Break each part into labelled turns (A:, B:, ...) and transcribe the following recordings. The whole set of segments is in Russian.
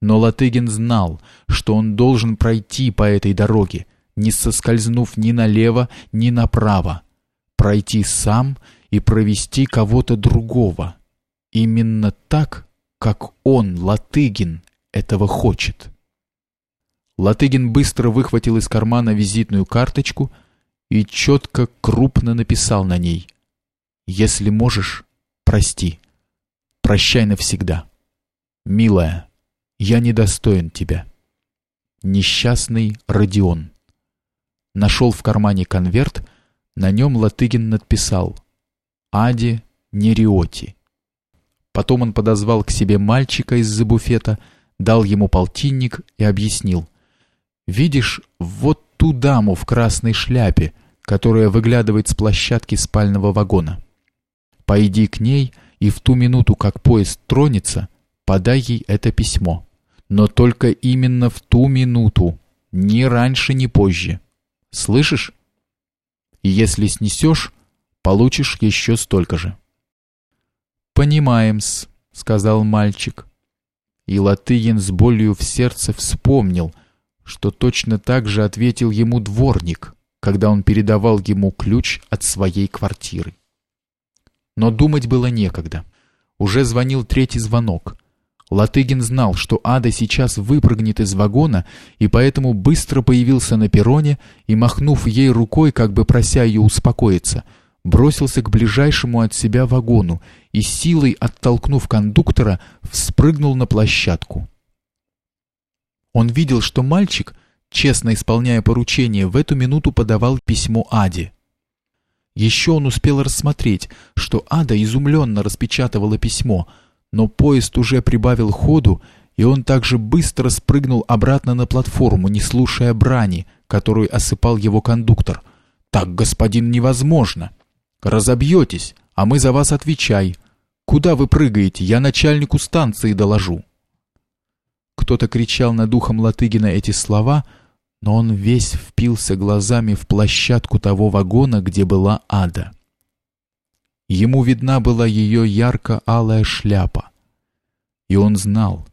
A: Но Латыгин знал, что он должен пройти по этой дороге, не соскользнув ни налево, ни направо, пройти сам и провести кого-то другого. Именно так, как он, Латыгин, этого хочет. Латыгин быстро выхватил из кармана визитную карточку и четко, крупно написал на ней «Если можешь, прости, прощай навсегда. Милая, я недостоин тебя». Несчастный Родион. Нашел в кармане конверт, на нем Латыгин надписал «Ади Нериоти». Потом он подозвал к себе мальчика из-за буфета, дал ему полтинник и объяснил – Видишь вот ту даму в красной шляпе, которая выглядывает с площадки спального вагона. Пойди к ней и в ту минуту, как поезд тронется, подай ей это письмо. Но только именно в ту минуту, ни раньше, ни позже. Слышишь? И если снесешь, получишь еще столько же. «Понимаем-с», — сказал мальчик. И Латыгин с болью в сердце вспомнил — что точно так же ответил ему дворник, когда он передавал ему ключ от своей квартиры. Но думать было некогда. Уже звонил третий звонок. Латыгин знал, что Ада сейчас выпрыгнет из вагона, и поэтому быстро появился на перроне и, махнув ей рукой, как бы прося ее успокоиться, бросился к ближайшему от себя вагону и силой, оттолкнув кондуктора, вспрыгнул на площадку. Он видел, что мальчик, честно исполняя поручение, в эту минуту подавал письмо Аде. Еще он успел рассмотреть, что Ада изумленно распечатывала письмо, но поезд уже прибавил ходу, и он также быстро спрыгнул обратно на платформу, не слушая брани, которую осыпал его кондуктор. «Так, господин, невозможно! Разобьетесь, а мы за вас отвечай. Куда вы прыгаете? Я начальнику станции доложу». Кто-то кричал над ухом Латыгина эти слова, но он весь впился глазами в площадку того вагона, где была ада. Ему видна была ее ярко-алая шляпа. И он знал,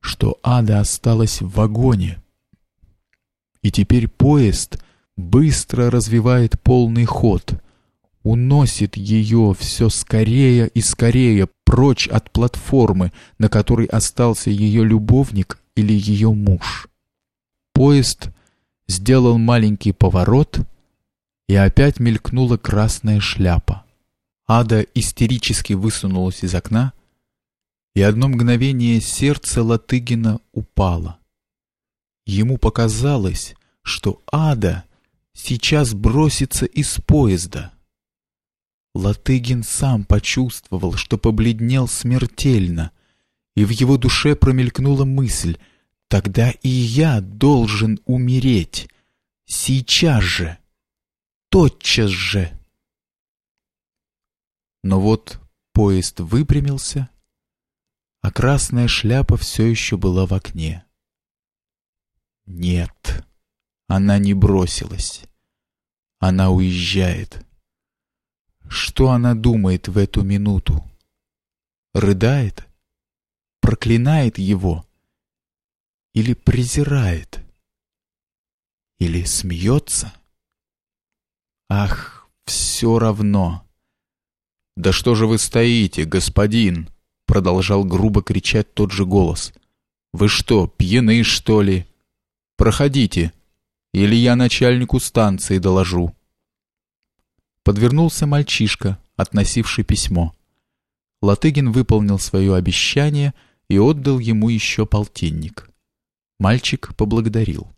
A: что ада осталась в вагоне. И теперь поезд быстро развивает полный ход, уносит ее все скорее и скорее прочь от платформы, на которой остался ее любовник или ее муж. Поезд сделал маленький поворот, и опять мелькнула красная шляпа. Ада истерически высунулась из окна, и одно мгновение сердце Латыгина упало. Ему показалось, что Ада сейчас бросится из поезда. Латыгин сам почувствовал, что побледнел смертельно, и в его душе промелькнула мысль «Тогда и я должен умереть. Сейчас же. Тотчас же». Но вот поезд выпрямился, а красная шляпа все еще была в окне. Нет, она не бросилась. Она уезжает. Что она думает в эту минуту? Рыдает? Проклинает его? Или презирает? Или смеется? Ах, все равно. «Да что же вы стоите, господин?» Продолжал грубо кричать тот же голос. «Вы что, пьяны, что ли? Проходите, или я начальнику станции доложу» подвернулся мальчишка, относивший письмо. Латыгин выполнил свое обещание и отдал ему еще полтинник. Мальчик поблагодарил.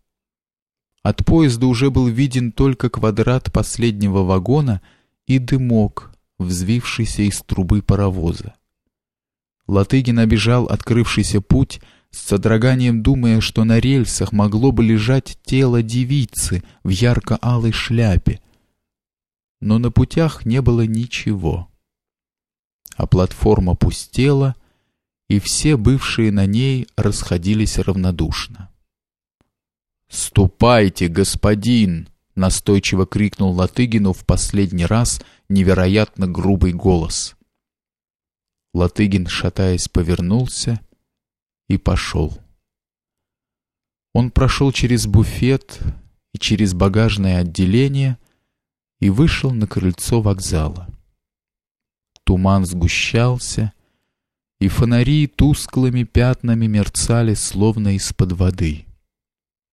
A: От поезда уже был виден только квадрат последнего вагона и дымок, взвившийся из трубы паровоза. Латыгин обежал открывшийся путь, с содроганием думая, что на рельсах могло бы лежать тело девицы в ярко-алой шляпе, но на путях не было ничего. А платформа пустела, и все бывшие на ней расходились равнодушно. «Ступайте, господин!» — настойчиво крикнул Латыгину в последний раз невероятно грубый голос. Латыгин, шатаясь, повернулся и пошел. Он прошел через буфет и через багажное отделение и вышел на крыльцо вокзала. Туман сгущался, и фонари тусклыми пятнами мерцали, словно из-под воды.